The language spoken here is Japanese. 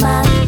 まっ